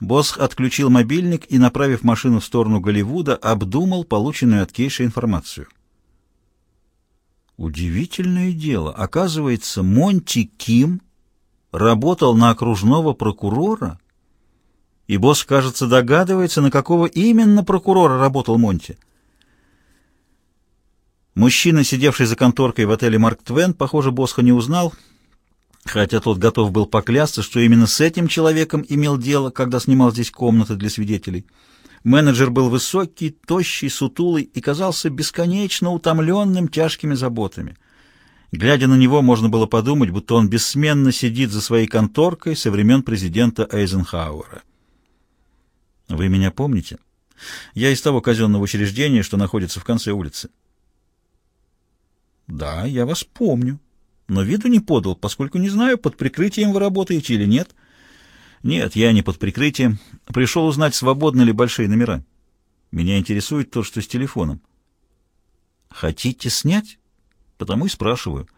Босх отключил мобильник и, направив машину в сторону Голливуда, обдумал полученную от Кейша информацию. Удивительное дело. Оказывается, Монти Ким работал на окружного прокурора, и босс, кажется, догадывается, на какого именно прокурора работал Монти. Мужчина, сидевший за конторкой в отеле «Марк Твен», похоже, Босха не узнал, хотя тот готов был поклясться, что именно с этим человеком имел дело, когда снимал здесь комнаты для свидетелей. Менеджер был высокий, тощий, сутулый и казался бесконечно утомленным тяжкими заботами. Глядя на него, можно было подумать, будто он бессменно сидит за своей конторкой со времен президента Эйзенхауэра. «Вы меня помните? Я из того казенного учреждения, что находится в конце улицы». «Да, я вас помню, но виду не подал, поскольку не знаю, под прикрытием вы работаете или нет». «Нет, я не под прикрытием. Пришел узнать, свободны ли большие номера. Меня интересует то, что с телефоном». «Хотите снять?» «Потому и спрашиваю.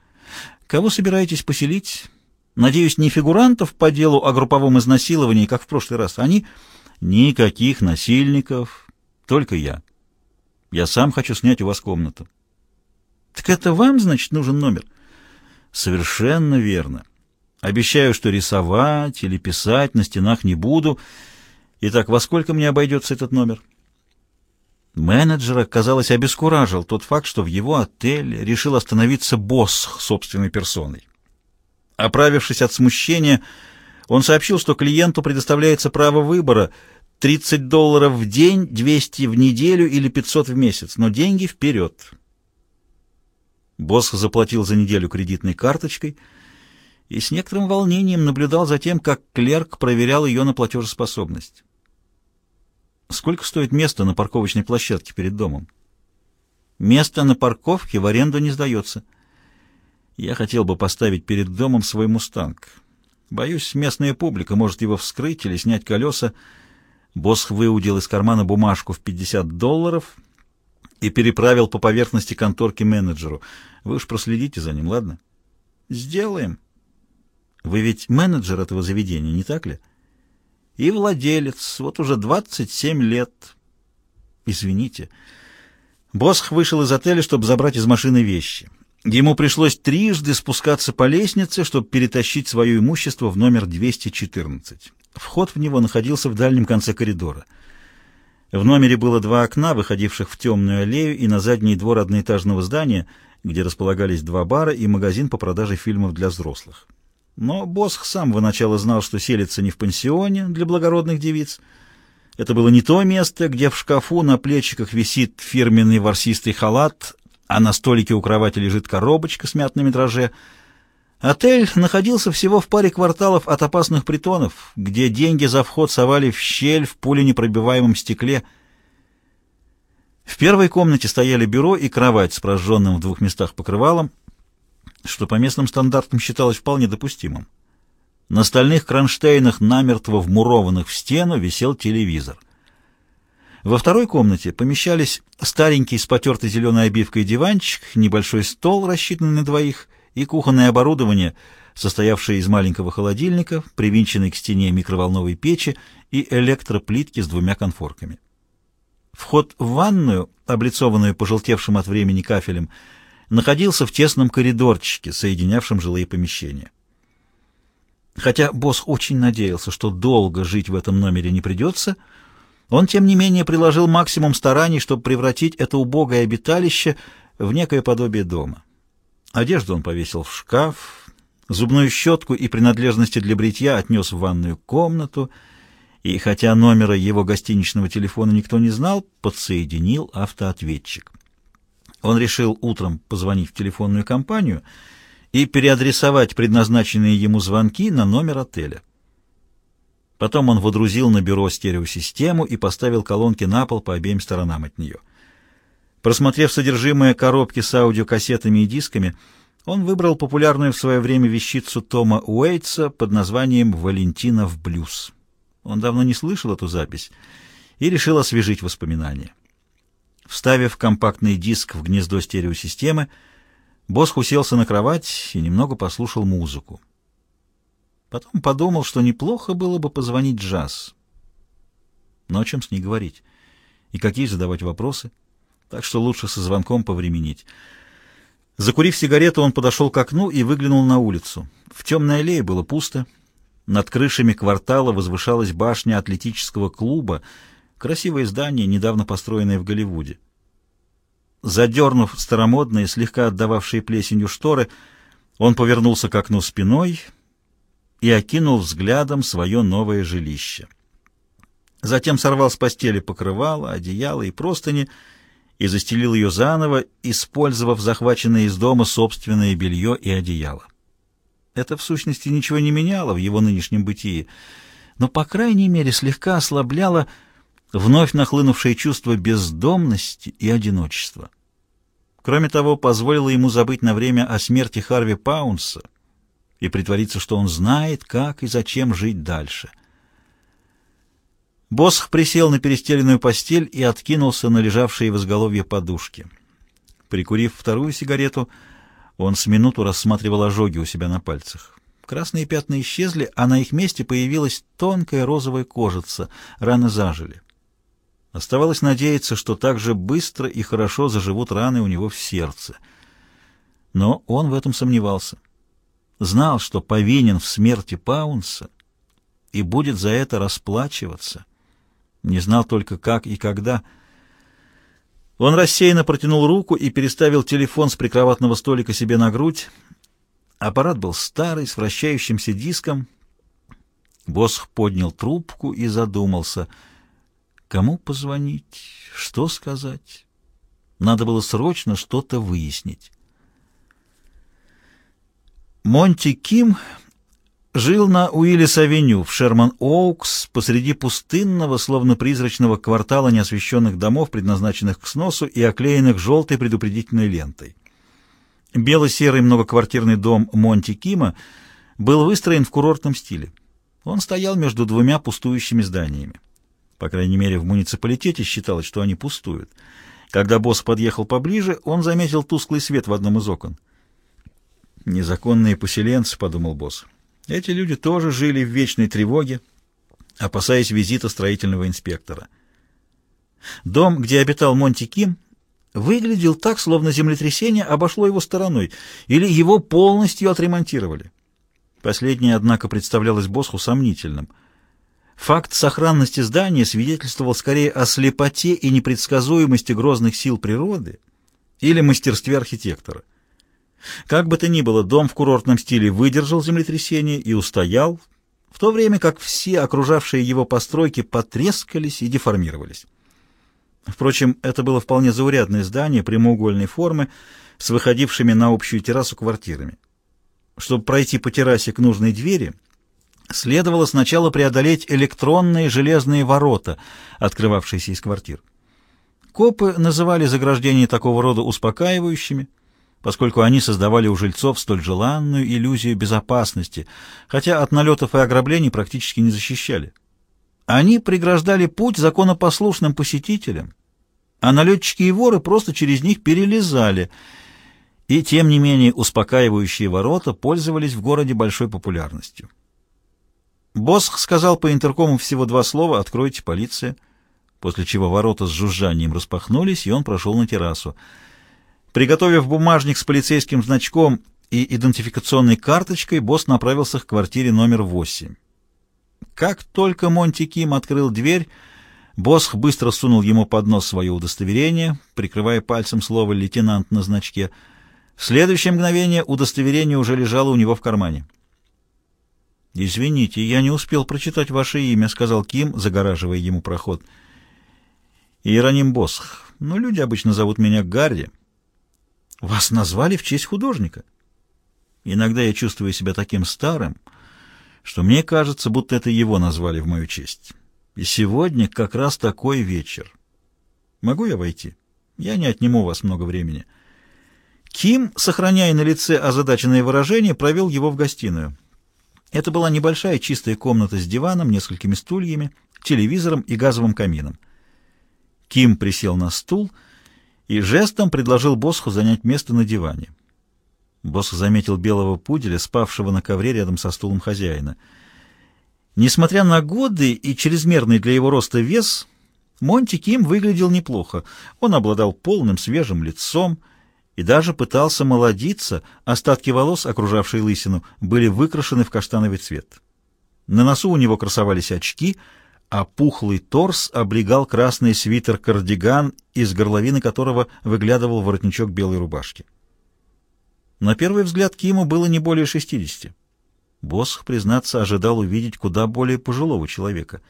Кого собираетесь поселить? Надеюсь, не фигурантов по делу о групповом изнасиловании, как в прошлый раз. Они...» «Никаких насильников, только я. Я сам хочу снять у вас комнату». «Так это вам, значит, нужен номер?» «Совершенно верно». Обещаю, что рисовать или писать на стенах не буду. Итак, во сколько мне обойдется этот номер? Менеджера, казалось, обескуражил тот факт, что в его отеле решил остановиться босс собственной персоной. Оправившись от смущения, он сообщил, что клиенту предоставляется право выбора 30 долларов в день, 200 в неделю или 500 в месяц, но деньги вперед. Босс заплатил за неделю кредитной карточкой — и с некоторым волнением наблюдал за тем, как клерк проверял ее на платежеспособность. Сколько стоит место на парковочной площадке перед домом? Место на парковке в аренду не сдается. Я хотел бы поставить перед домом свой «Мустанг». Боюсь, местная публика может его вскрыть или снять колеса. Босх выудил из кармана бумажку в 50 долларов и переправил по поверхности конторки менеджеру. Вы уж проследите за ним, ладно? Сделаем. Вы ведь менеджер этого заведения, не так ли? И владелец, вот уже 27 лет. Извините. Босх вышел из отеля, чтобы забрать из машины вещи. Ему пришлось трижды спускаться по лестнице, чтобы перетащить свое имущество в номер 214. Вход в него находился в дальнем конце коридора. В номере было два окна, выходивших в темную аллею и на задний двор одноэтажного здания, где располагались два бара и магазин по продаже фильмов для взрослых. Но Босх с самого начала знал, что селится не в пансионе для благородных девиц. Это было не то место, где в шкафу на плечиках висит фирменный ворсистый халат, а на столике у кровати лежит коробочка с мятными дрожже. Отель находился всего в паре кварталов от опасных притонов, где деньги за вход совали в щель в пуленепробиваемом стекле. В первой комнате стояли бюро и кровать с прожженным в двух местах покрывалом, что по местным стандартам считалось вполне допустимым. На стальных кронштейнах, намертво вмурованных в стену, висел телевизор. Во второй комнате помещались старенький с потертой зеленой обивкой диванчик, небольшой стол, рассчитанный на двоих, и кухонное оборудование, состоявшее из маленького холодильника, привинченной к стене микроволновой печи и электроплитки с двумя конфорками. Вход в ванную, облицованную пожелтевшим от времени кафелем, находился в тесном коридорчике, соединявшем жилые помещения. Хотя босс очень надеялся, что долго жить в этом номере не придется, он, тем не менее, приложил максимум стараний, чтобы превратить это убогое обиталище в некое подобие дома. Одежду он повесил в шкаф, зубную щетку и принадлежности для бритья отнес в ванную комнату, и, хотя номера его гостиничного телефона никто не знал, подсоединил автоответчик. Он решил утром позвонить в телефонную компанию и переадресовать предназначенные ему звонки на номер отеля. Потом он водрузил на бюро стереосистему и поставил колонки на пол по обеим сторонам от нее. Просмотрев содержимое коробки с аудиокассетами и дисками, он выбрал популярную в свое время вещицу Тома Уэйтса под названием «Валентинов блюз». Он давно не слышал эту запись и решил освежить воспоминания. Вставив компактный диск в гнездо стереосистемы, Босх уселся на кровать и немного послушал музыку. Потом подумал, что неплохо было бы позвонить Джаз. Но о чем с ней говорить? И какие задавать вопросы? Так что лучше со звонком повременить. Закурив сигарету, он подошел к окну и выглянул на улицу. В темной аллее было пусто. Над крышами квартала возвышалась башня атлетического клуба, красивое здание, недавно построенное в Голливуде. Задернув старомодные, слегка отдававшие плесенью шторы, он повернулся к окну спиной и окинул взглядом свое новое жилище. Затем сорвал с постели покрывало, одеяло и простыни и застелил ее заново, использовав захваченное из дома собственное белье и одеяло. Это, в сущности, ничего не меняло в его нынешнем бытии, но, по крайней мере, слегка ослабляло вновь нахлынувшее чувство бездомности и одиночества. Кроме того, позволило ему забыть на время о смерти Харви Паунса и притвориться, что он знает, как и зачем жить дальше. Босх присел на перестеленную постель и откинулся на лежавшие в изголовье подушки. Прикурив вторую сигарету, он с минуту рассматривал ожоги у себя на пальцах. Красные пятна исчезли, а на их месте появилась тонкая розовая кожица, раны зажили. Оставалось надеяться, что так же быстро и хорошо заживут раны у него в сердце. Но он в этом сомневался. Знал, что повинен в смерти Паунса и будет за это расплачиваться. Не знал только, как и когда. Он рассеянно протянул руку и переставил телефон с прикроватного столика себе на грудь. Аппарат был старый, с вращающимся диском. Босх поднял трубку и задумался — Кому позвонить? Что сказать? Надо было срочно что-то выяснить. Монти Ким жил на Уиллис-авеню в Шерман-Оукс посреди пустынного, словно призрачного квартала неосвещенных домов, предназначенных к сносу и оклеенных желтой предупредительной лентой. Бело-серый многоквартирный дом Монти Кима был выстроен в курортном стиле. Он стоял между двумя пустующими зданиями. По крайней мере, в муниципалитете считалось, что они пустуют. Когда босс подъехал поближе, он заметил тусклый свет в одном из окон. «Незаконные поселенцы», — подумал босс. «Эти люди тоже жили в вечной тревоге, опасаясь визита строительного инспектора». Дом, где обитал Монти Ким, выглядел так, словно землетрясение обошло его стороной, или его полностью отремонтировали. Последнее, однако, представлялось боссу сомнительным — Факт сохранности здания свидетельствовал скорее о слепоте и непредсказуемости грозных сил природы или мастерстве архитектора. Как бы то ни было, дом в курортном стиле выдержал землетрясение и устоял, в то время как все окружавшие его постройки потрескались и деформировались. Впрочем, это было вполне заурядное здание прямоугольной формы с выходившими на общую террасу квартирами. Чтобы пройти по террасе к нужной двери – следовало сначала преодолеть электронные железные ворота, открывавшиеся из квартир. Копы называли заграждения такого рода успокаивающими, поскольку они создавали у жильцов столь желанную иллюзию безопасности, хотя от налетов и ограблений практически не защищали. Они преграждали путь законопослушным посетителям, а налетчики и воры просто через них перелезали, и тем не менее успокаивающие ворота пользовались в городе большой популярностью. Босх сказал по интеркому всего два слова «Откройте, полиция», после чего ворота с жужжанием распахнулись, и он прошел на террасу. Приготовив бумажник с полицейским значком и идентификационной карточкой, босс направился к квартире номер 8. Как только Монти Ким открыл дверь, Босх быстро сунул ему под нос свое удостоверение, прикрывая пальцем слово «лейтенант» на значке. В следующее мгновение удостоверение уже лежало у него в кармане. «Извините, я не успел прочитать ваше имя», — сказал Ким, загораживая ему проход. «Иероним Босх. Но люди обычно зовут меня Гарри». «Вас назвали в честь художника?» «Иногда я чувствую себя таким старым, что мне кажется, будто это его назвали в мою честь. И сегодня как раз такой вечер. Могу я войти? Я не отниму у вас много времени». Ким, сохраняя на лице озадаченное выражение, провел его в гостиную. Это была небольшая чистая комната с диваном, несколькими стульями, телевизором и газовым камином. Ким присел на стул и жестом предложил Босху занять место на диване. Босх заметил белого пуделя, спавшего на ковре рядом со стулом хозяина. Несмотря на годы и чрезмерный для его роста вес, Монти Ким выглядел неплохо. Он обладал полным свежим лицом и даже пытался молодиться, остатки волос, окружавшие лысину, были выкрашены в каштановый цвет. На носу у него красовались очки, а пухлый торс облегал красный свитер-кардиган, из горловины которого выглядывал воротничок белой рубашки. На первый взгляд Киму было не более шестидесяти. Босх, признаться, ожидал увидеть куда более пожилого человека.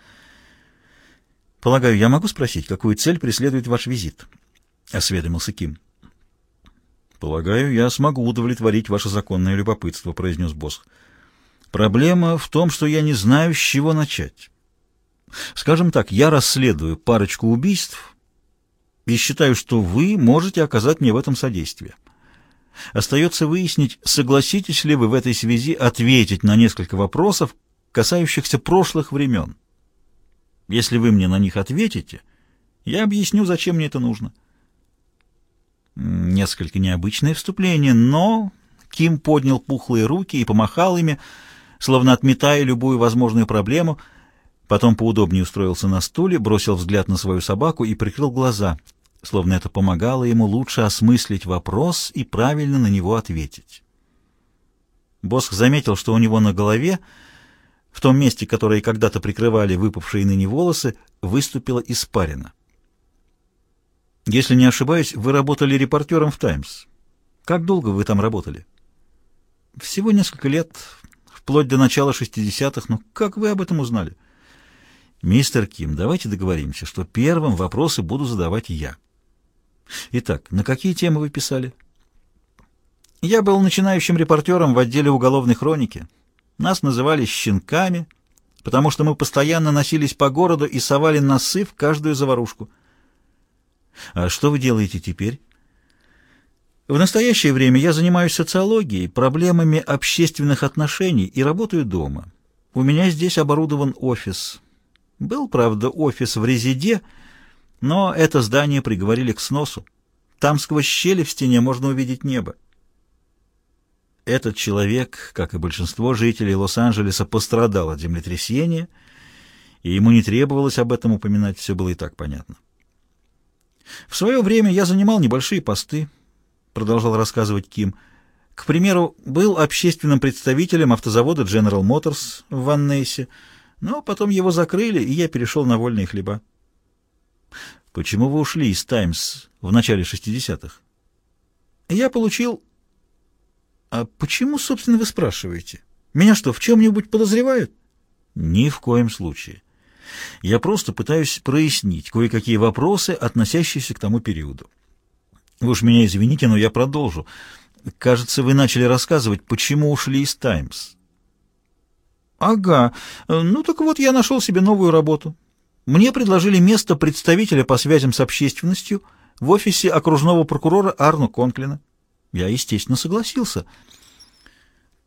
«Полагаю, я могу спросить, какую цель преследует ваш визит?» — осведомился Ким. «Полагаю, я смогу удовлетворить ваше законное любопытство», — произнес Босх. «Проблема в том, что я не знаю, с чего начать. Скажем так, я расследую парочку убийств и считаю, что вы можете оказать мне в этом содействие. Остается выяснить, согласитесь ли вы в этой связи ответить на несколько вопросов, касающихся прошлых времен. Если вы мне на них ответите, я объясню, зачем мне это нужно. Несколько необычное вступление, но Ким поднял пухлые руки и помахал ими, словно отметая любую возможную проблему, потом поудобнее устроился на стуле, бросил взгляд на свою собаку и прикрыл глаза — словно это помогало ему лучше осмыслить вопрос и правильно на него ответить. Босх заметил, что у него на голове, в том месте, которое когда-то прикрывали выпавшие ныне волосы, выступила испарина. «Если не ошибаюсь, вы работали репортером в «Таймс». Как долго вы там работали?» «Всего несколько лет, вплоть до начала 60-х. Но как вы об этом узнали?» «Мистер Ким, давайте договоримся, что первым вопросы буду задавать я». Итак, на какие темы вы писали? Я был начинающим репортером в отделе уголовной хроники. Нас называли «щенками», потому что мы постоянно носились по городу и совали носы в каждую заварушку. А что вы делаете теперь? В настоящее время я занимаюсь социологией, проблемами общественных отношений и работаю дома. У меня здесь оборудован офис. Был, правда, офис в Резиде, но это здание приговорили к сносу. Там сквозь щели в стене можно увидеть небо. Этот человек, как и большинство жителей Лос-Анджелеса, пострадал от землетрясения, и ему не требовалось об этом упоминать, все было и так понятно. В свое время я занимал небольшие посты, продолжал рассказывать Ким. К примеру, был общественным представителем автозавода General Motors в Ваннейсе, но потом его закрыли, и я перешел на вольные хлеба. Почему вы ушли из «Таймс» в начале 60-х? Я получил... А почему, собственно, вы спрашиваете? Меня что, в чем-нибудь подозревают? Ни в коем случае. Я просто пытаюсь прояснить кое-какие вопросы, относящиеся к тому периоду. Вы уж меня извините, но я продолжу. Кажется, вы начали рассказывать, почему ушли из «Таймс». Ага. Ну так вот, я нашел себе новую работу. Мне предложили место представителя по связям с общественностью в офисе окружного прокурора Арну Конклина. Я, естественно, согласился.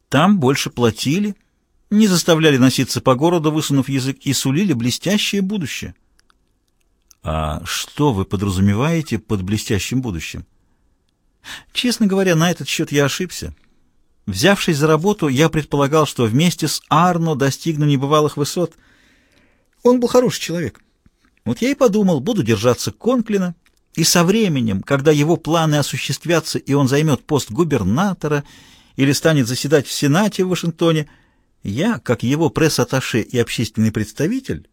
Там больше платили, не заставляли носиться по городу, высунув язык, и сулили блестящее будущее. А что вы подразумеваете под блестящим будущим? Честно говоря, на этот счет я ошибся. Взявшись за работу, я предполагал, что вместе с Арно достигну небывалых высот — он был хороший человек. Вот я и подумал, буду держаться Конклина, и со временем, когда его планы осуществятся, и он займет пост губернатора или станет заседать в Сенате в Вашингтоне, я, как его пресс-атташе и общественный представитель,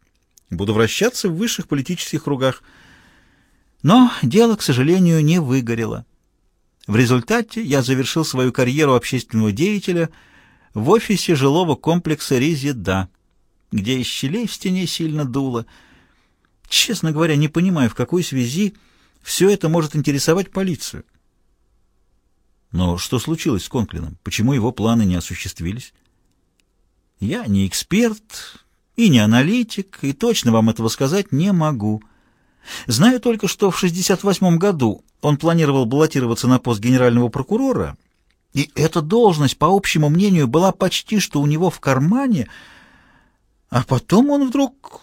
буду вращаться в высших политических кругах. Но дело, к сожалению, не выгорело. В результате я завершил свою карьеру общественного деятеля в офисе жилого комплекса «Резида» где из щелей в стене сильно дуло. Честно говоря, не понимаю, в какой связи все это может интересовать полицию. Но что случилось с Конклином? Почему его планы не осуществились? Я не эксперт и не аналитик, и точно вам этого сказать не могу. Знаю только, что в 68 году он планировал баллотироваться на пост генерального прокурора, и эта должность, по общему мнению, была почти что у него в кармане — а потом он вдруг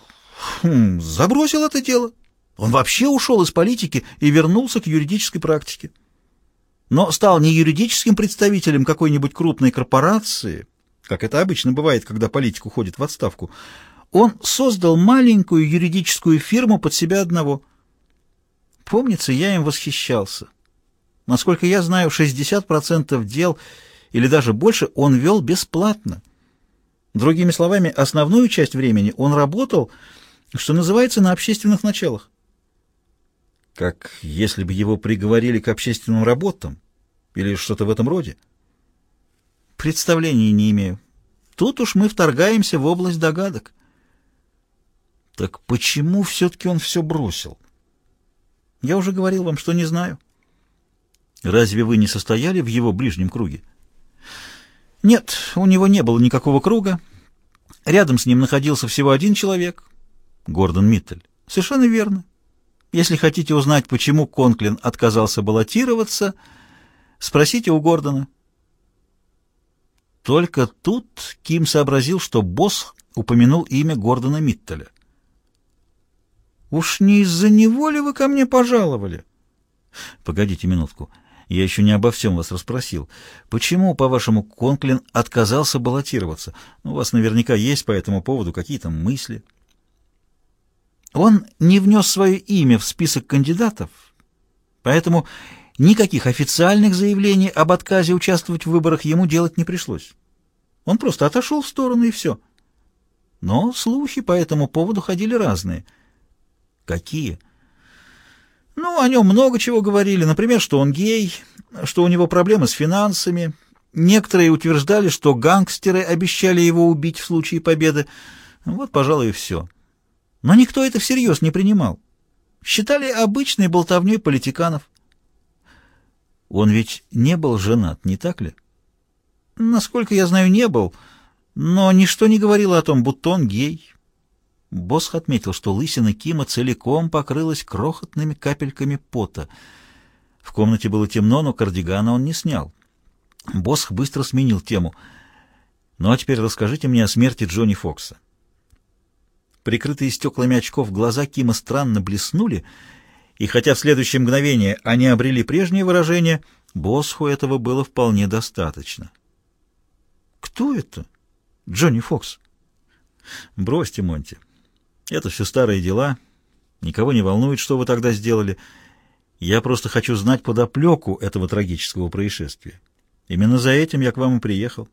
хм, забросил это дело. Он вообще ушел из политики и вернулся к юридической практике. Но стал не юридическим представителем какой-нибудь крупной корпорации, как это обычно бывает, когда политик уходит в отставку, он создал маленькую юридическую фирму под себя одного. Помнится, я им восхищался. Насколько я знаю, 60% дел или даже больше он вел бесплатно. Другими словами, основную часть времени он работал, что называется, на общественных началах. Как если бы его приговорили к общественным работам или что-то в этом роде. Представления не имею. Тут уж мы вторгаемся в область догадок. Так почему все-таки он все бросил? Я уже говорил вам, что не знаю. Разве вы не состояли в его ближнем круге? Нет, у него не было никакого круга. Рядом с ним находился всего один человек, Гордон Миттель. Совершенно верно. Если хотите узнать, почему Конклин отказался баллотироваться, спросите у Гордона. Только тут Ким сообразил, что босс упомянул имя Гордона Миттеля. «Уж не из-за него ли вы ко мне пожаловали?» «Погодите минутку. Я еще не обо всем вас расспросил. Почему, по-вашему, Конклин отказался баллотироваться? У вас наверняка есть по этому поводу какие-то мысли». Он не внес свое имя в список кандидатов, поэтому никаких официальных заявлений об отказе участвовать в выборах ему делать не пришлось. Он просто отошел в сторону и все. Но слухи по этому поводу ходили разные — Какие? Ну, о нем много чего говорили. Например, что он гей, что у него проблемы с финансами. Некоторые утверждали, что гангстеры обещали его убить в случае победы. Вот, пожалуй, и все. Но никто это всерьез не принимал. Считали обычной болтовней политиканов. Он ведь не был женат, не так ли? Насколько я знаю, не был, но ничто не говорило о том, будто он гей. Босх отметил, что лысина Кима целиком покрылась крохотными капельками пота. В комнате было темно, но кардигана он не снял. Босх быстро сменил тему. «Ну а теперь расскажите мне о смерти Джонни Фокса». Прикрытые стеклами очков глаза Кима странно блеснули, и хотя в следующее мгновение они обрели прежнее выражение, Босху этого было вполне достаточно. «Кто это? Джонни Фокс?» «Бросьте, Монти. Это все старые дела. Никого не волнует, что вы тогда сделали. Я просто хочу знать подоплеку этого трагического происшествия. Именно за этим я к вам и приехал.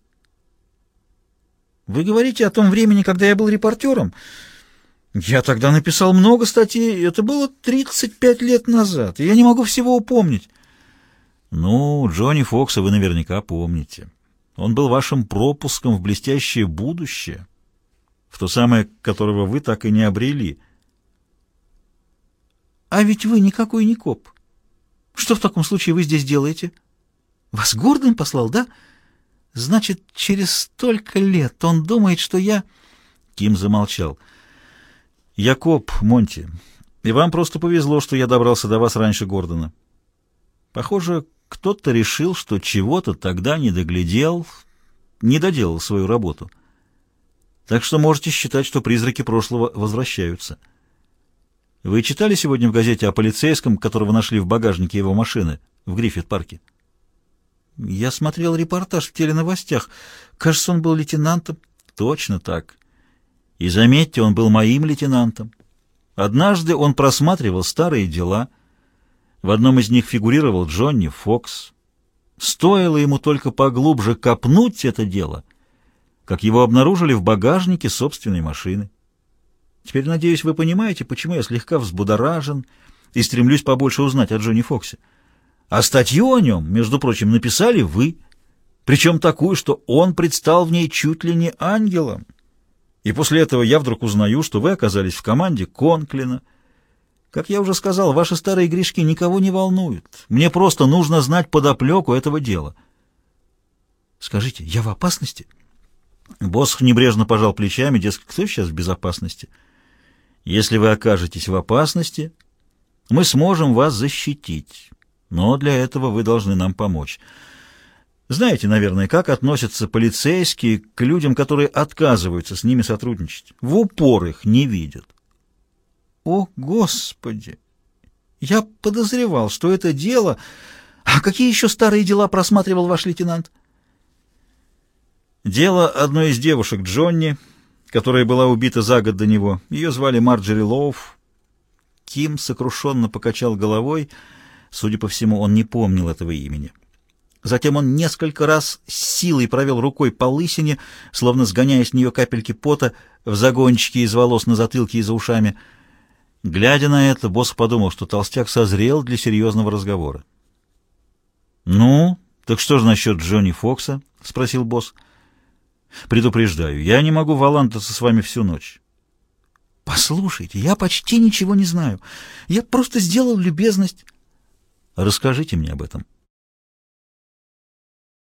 Вы говорите о том времени, когда я был репортером? Я тогда написал много статей. Это было 35 лет назад, я не могу всего упомнить. Ну, Джонни Фокса вы наверняка помните. Он был вашим пропуском в блестящее будущее в то самое, которого вы так и не обрели. А ведь вы никакой не коп. Что в таком случае вы здесь делаете? Вас Гордон послал, да? Значит, через столько лет он думает, что я... Ким замолчал. Я коп, Монти, и вам просто повезло, что я добрался до вас раньше Гордона. Похоже, кто-то решил, что чего-то тогда не доглядел, не доделал свою работу. Так что можете считать, что призраки прошлого возвращаются. Вы читали сегодня в газете о полицейском, которого нашли в багажнике его машины в Гриффит-парке? Я смотрел репортаж в теленовостях. Кажется, он был лейтенантом. Точно так. И заметьте, он был моим лейтенантом. Однажды он просматривал старые дела. В одном из них фигурировал Джонни Фокс. Стоило ему только поглубже копнуть это дело — как его обнаружили в багажнике собственной машины. Теперь, надеюсь, вы понимаете, почему я слегка взбудоражен и стремлюсь побольше узнать о Джонни Фоксе. А статью о нем, между прочим, написали вы, причем такую, что он предстал в ней чуть ли не ангелом. И после этого я вдруг узнаю, что вы оказались в команде Конклина. Как я уже сказал, ваши старые грешки никого не волнуют. Мне просто нужно знать подоплеку этого дела. Скажите, я в опасности?» Босх небрежно пожал плечами, дескать, кто сейчас в безопасности? Если вы окажетесь в опасности, мы сможем вас защитить, но для этого вы должны нам помочь. Знаете, наверное, как относятся полицейские к людям, которые отказываются с ними сотрудничать? В упор их не видят. О, Господи! Я подозревал, что это дело... А какие еще старые дела просматривал ваш лейтенант? Дело одной из девушек Джонни, которая была убита за год до него. Ее звали Марджери Лоуф. Ким сокрушенно покачал головой. Судя по всему, он не помнил этого имени. Затем он несколько раз с силой провел рукой по лысине, словно сгоняя с нее капельки пота в загончике из волос на затылке и за ушами. Глядя на это, босс подумал, что толстяк созрел для серьезного разговора. «Ну, так что же насчет Джонни Фокса?» — спросил босс. «Предупреждаю, я не могу валантаться с вами всю ночь». «Послушайте, я почти ничего не знаю. Я просто сделал любезность». «Расскажите мне об этом».